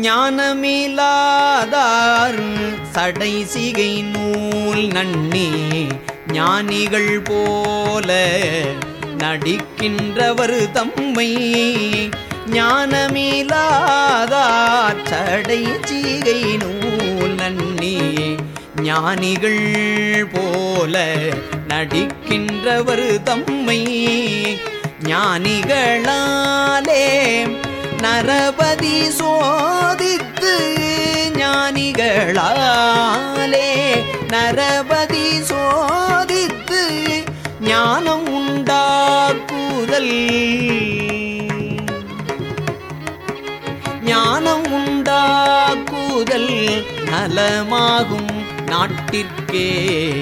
ஞானமிலாதார் சடை சிகை நூல் நன்னி ஞானிகள் போல நடிக்கின்றவர் தம்மை. ஞானமிலாதார் சடை சிகை நூல் நன்னி ஞானிகள் போல நடிக்கின்றவர் தம்மை. ஞானிகளாலே நரபதி சோ ஞானிகளாலே நரபதி சோதித்து ஞானம் உண்டாக்குதல். ஞானம் உண்டாக்குதல் நலமாகும் நாட்டிற்கே.